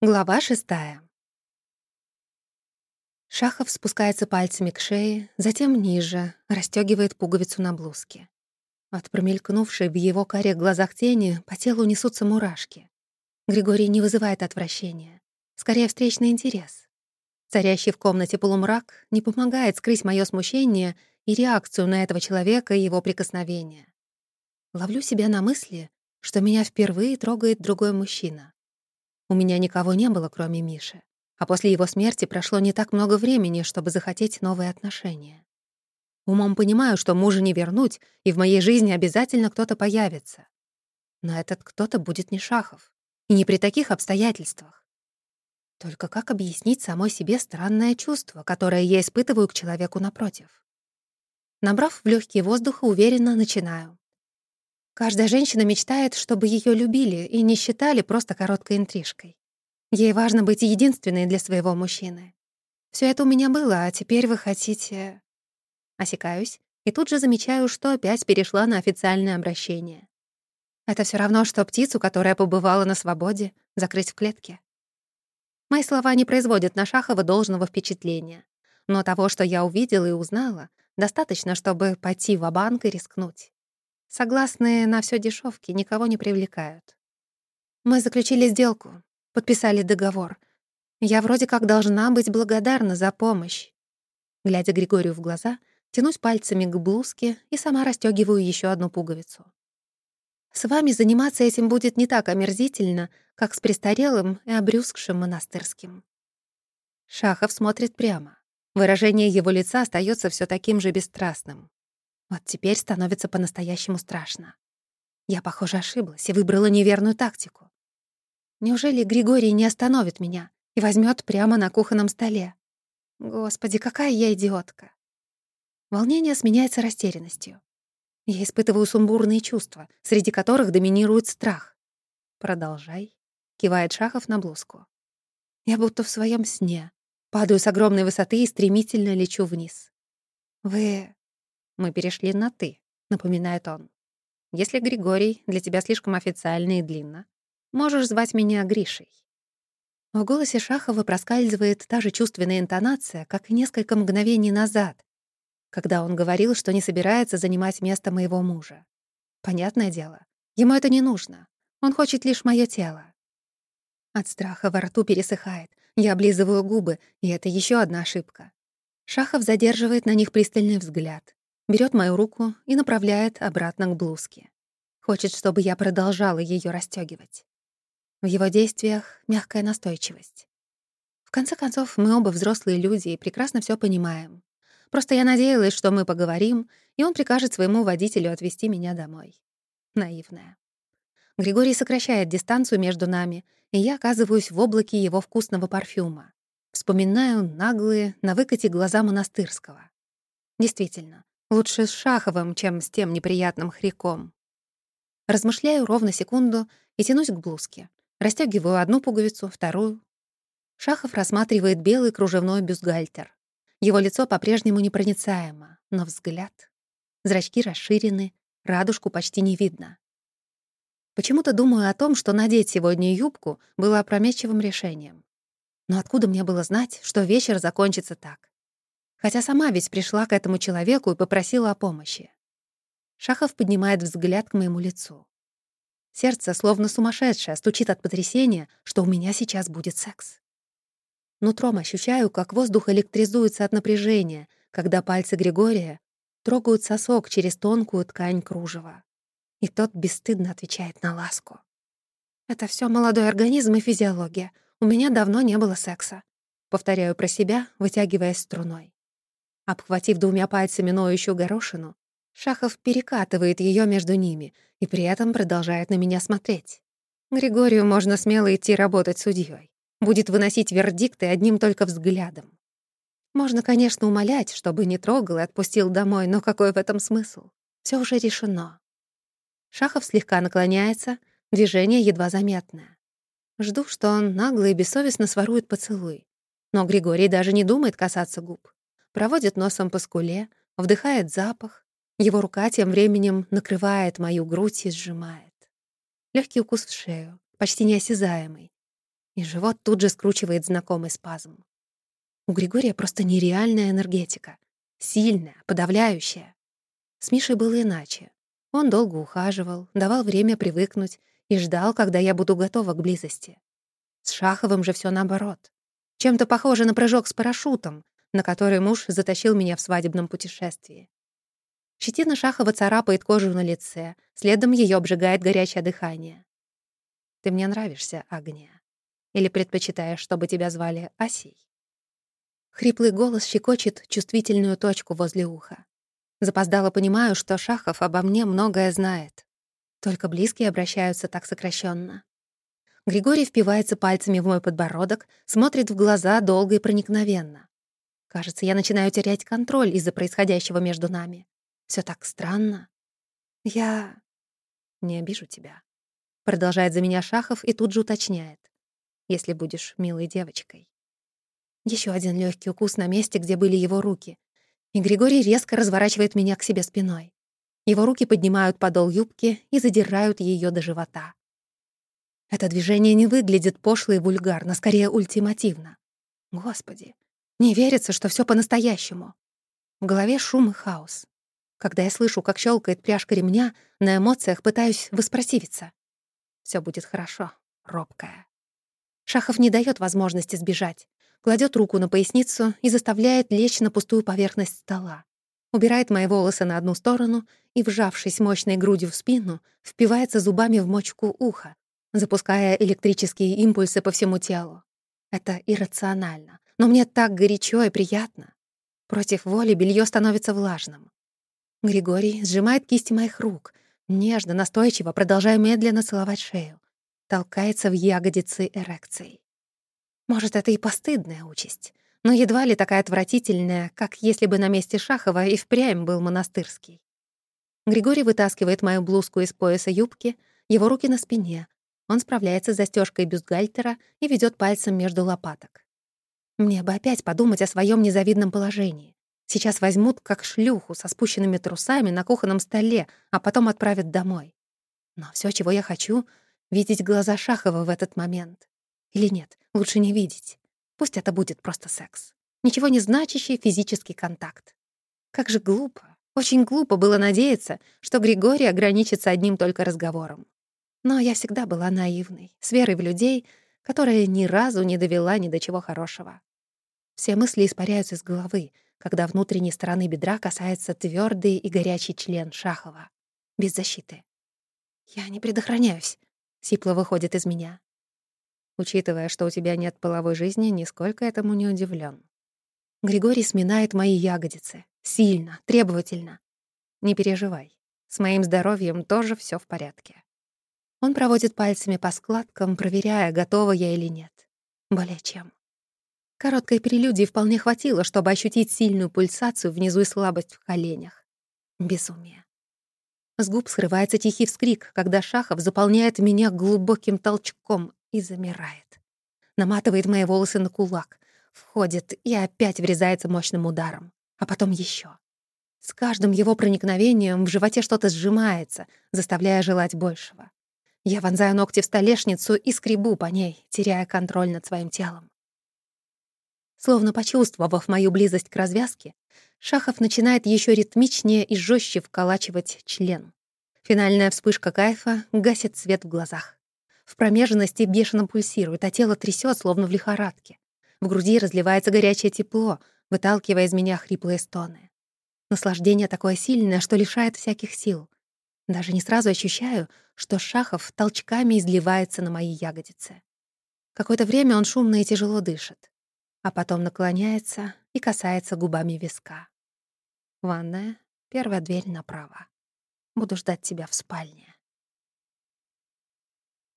Глава шестая. Шахов спускается пальцами к шее, затем ниже, расстёгивает пуговицу на блузке. От промелькнувшей в его каре глазах тени по телу несутся мурашки. Григорий не вызывает отвращения, скорее встречный интерес. Царящий в комнате полумрак не помогает скрыть моё смущение и реакцию на этого человека и его прикосновение. Ловлю себя на мысли, что меня впервые трогает другой мужчина. У меня никого не было, кроме Миши. А после его смерти прошло не так много времени, чтобы захотеть новые отношения. Умом понимаю, что мужа не вернуть, и в моей жизни обязательно кто-то появится. Но этот кто-то будет не Шахов. И не при таких обстоятельствах. Только как объяснить самой себе странное чувство, которое я испытываю к человеку напротив? Набрав в легкие воздуха, уверенно начинаю. Каждая женщина мечтает, чтобы ее любили и не считали просто короткой интрижкой. Ей важно быть единственной для своего мужчины. Все это у меня было, а теперь вы хотите... Осекаюсь и тут же замечаю, что опять перешла на официальное обращение. Это все равно, что птицу, которая побывала на свободе, закрыть в клетке. Мои слова не производят на Шахова должного впечатления. Но того, что я увидела и узнала, достаточно, чтобы пойти в банк и рискнуть. Согласные на все дешевки никого не привлекают. Мы заключили сделку, подписали договор. Я вроде как должна быть благодарна за помощь. Глядя Григорию в глаза, тянусь пальцами к блузке и сама расстёгиваю еще одну пуговицу. С вами заниматься этим будет не так омерзительно, как с престарелым и обрюзгшим монастырским. Шахов смотрит прямо. Выражение его лица остается все таким же бесстрастным. Вот теперь становится по-настоящему страшно. Я, похоже, ошиблась и выбрала неверную тактику. Неужели Григорий не остановит меня и возьмет прямо на кухонном столе? Господи, какая я идиотка! Волнение сменяется растерянностью. Я испытываю сумбурные чувства, среди которых доминирует страх. «Продолжай», — кивает Шахов на блузку. Я будто в своем сне. Падаю с огромной высоты и стремительно лечу вниз. «Вы мы перешли на «ты», — напоминает он. Если Григорий для тебя слишком официально и длинно, можешь звать меня Гришей. В голосе Шахова проскальзывает та же чувственная интонация, как и несколько мгновений назад, когда он говорил, что не собирается занимать место моего мужа. Понятное дело, ему это не нужно. Он хочет лишь моё тело. От страха во рту пересыхает. Я облизываю губы, и это ещё одна ошибка. Шахов задерживает на них пристальный взгляд берет мою руку и направляет обратно к блузке. Хочет, чтобы я продолжала ее расстегивать. В его действиях мягкая настойчивость. В конце концов, мы оба взрослые люди и прекрасно все понимаем. Просто я надеялась, что мы поговорим, и он прикажет своему водителю отвезти меня домой. Наивная. Григорий сокращает дистанцию между нами, и я оказываюсь в облаке его вкусного парфюма. Вспоминаю наглые, на выкате глаза монастырского. Действительно, Лучше с Шаховым, чем с тем неприятным хриком. Размышляю ровно секунду и тянусь к блузке. Растягиваю одну пуговицу, вторую. Шахов рассматривает белый кружевной бюстгальтер. Его лицо по-прежнему непроницаемо, но взгляд... Зрачки расширены, радужку почти не видно. Почему-то думаю о том, что надеть сегодня юбку было опрометчивым решением. Но откуда мне было знать, что вечер закончится так? Хотя сама ведь пришла к этому человеку и попросила о помощи. Шахов поднимает взгляд к моему лицу. Сердце, словно сумасшедшее, стучит от потрясения, что у меня сейчас будет секс. Нутром ощущаю, как воздух электризуется от напряжения, когда пальцы Григория трогают сосок через тонкую ткань кружева. И тот бесстыдно отвечает на ласку. «Это все молодой организм и физиология. У меня давно не было секса», — повторяю про себя, вытягиваясь струной. Обхватив двумя пальцами ноющую горошину, Шахов перекатывает ее между ними и при этом продолжает на меня смотреть. Григорию можно смело идти работать судьей. Будет выносить вердикты одним только взглядом. Можно, конечно, умолять, чтобы не трогал и отпустил домой, но какой в этом смысл? Все уже решено. Шахов слегка наклоняется, движение едва заметное. Жду, что он нагло и бессовестно сворует поцелуй. Но Григорий даже не думает касаться губ проводит носом по скуле, вдыхает запах. Его рука тем временем накрывает мою грудь и сжимает. Легкий укус в шею, почти неосязаемый. и живот тут же скручивает знакомый спазм. У Григория просто нереальная энергетика. Сильная, подавляющая. С Мишей было иначе. Он долго ухаживал, давал время привыкнуть и ждал, когда я буду готова к близости. С Шаховым же все наоборот. Чем-то похоже на прыжок с парашютом, на который муж затащил меня в свадебном путешествии. Щетина Шахова царапает кожу на лице, следом ее обжигает горячее дыхание. «Ты мне нравишься, Агния. Или предпочитаешь, чтобы тебя звали Асей?» Хриплый голос щекочет чувствительную точку возле уха. Запоздало понимаю, что Шахов обо мне многое знает. Только близкие обращаются так сокращенно. Григорий впивается пальцами в мой подбородок, смотрит в глаза долго и проникновенно. Кажется, я начинаю терять контроль из-за происходящего между нами. Все так странно. Я не обижу тебя. Продолжает за меня Шахов и тут же уточняет. Если будешь милой девочкой. Еще один легкий укус на месте, где были его руки. И Григорий резко разворачивает меня к себе спиной. Его руки поднимают подол юбки и задирают ее до живота. Это движение не выглядит пошло и вульгарно, скорее ультимативно. Господи, не верится, что все по-настоящему. В голове шум и хаос. Когда я слышу, как щелкает пряжка ремня, на эмоциях пытаюсь воспротивиться. Все будет хорошо, робкая. Шахов не дает возможности сбежать кладет руку на поясницу и заставляет лечь на пустую поверхность стола. Убирает мои волосы на одну сторону и, вжавшись мощной грудью в спину, впивается зубами в мочку уха, запуская электрические импульсы по всему телу. Это иррационально, но мне так горячо и приятно. Против воли белье становится влажным. Григорий сжимает кисти моих рук, нежно, настойчиво, продолжая медленно целовать шею. Толкается в ягодицы эрекцией. Может, это и постыдная участь, но едва ли такая отвратительная, как если бы на месте Шахова и впрямь был монастырский. Григорий вытаскивает мою блузку из пояса юбки, его руки на спине. Он справляется с застежкой бюстгальтера и ведет пальцем между лопаток. Мне бы опять подумать о своем незавидном положении. Сейчас возьмут как шлюху со спущенными трусами на кухонном столе, а потом отправят домой. Но все, чего я хочу — видеть глаза Шахова в этот момент. Или нет, лучше не видеть. Пусть это будет просто секс. Ничего не значащий физический контакт. Как же глупо, очень глупо было надеяться, что Григорий ограничится одним только разговором. Но я всегда была наивной, с верой в людей, которая ни разу не довела ни до чего хорошего. Все мысли испаряются из головы, когда внутренней стороны бедра касается твердый и горячий член Шахова. Без защиты. «Я не предохраняюсь», — сипло выходит из меня. Учитывая, что у тебя нет половой жизни, нисколько этому не удивлен. Григорий сминает мои ягодицы. Сильно, требовательно. Не переживай. С моим здоровьем тоже все в порядке. Он проводит пальцами по складкам, проверяя, готова я или нет. Более чем. Короткой прелюдии вполне хватило, чтобы ощутить сильную пульсацию внизу и слабость в коленях. Безумие. С губ срывается тихий вскрик, когда Шахов заполняет меня глубоким толчком и замирает. Наматывает мои волосы на кулак, входит и опять врезается мощным ударом. А потом еще. С каждым его проникновением в животе что-то сжимается, заставляя желать большего. Я вонзаю ногти в столешницу и скребу по ней, теряя контроль над своим телом. Словно почувствовав мою близость к развязке, Шахов начинает еще ритмичнее и жестче вколачивать член. Финальная вспышка кайфа гасит свет в глазах. В промежности бешено пульсирует, а тело трясет, словно в лихорадке. В груди разливается горячее тепло, выталкивая из меня хриплые стоны. Наслаждение такое сильное, что лишает всяких сил. Даже не сразу ощущаю, что Шахов толчками изливается на мои ягодицы. Какое-то время он шумно и тяжело дышит, а потом наклоняется и касается губами виска. Ванная, первая дверь направо. Буду ждать тебя в спальне.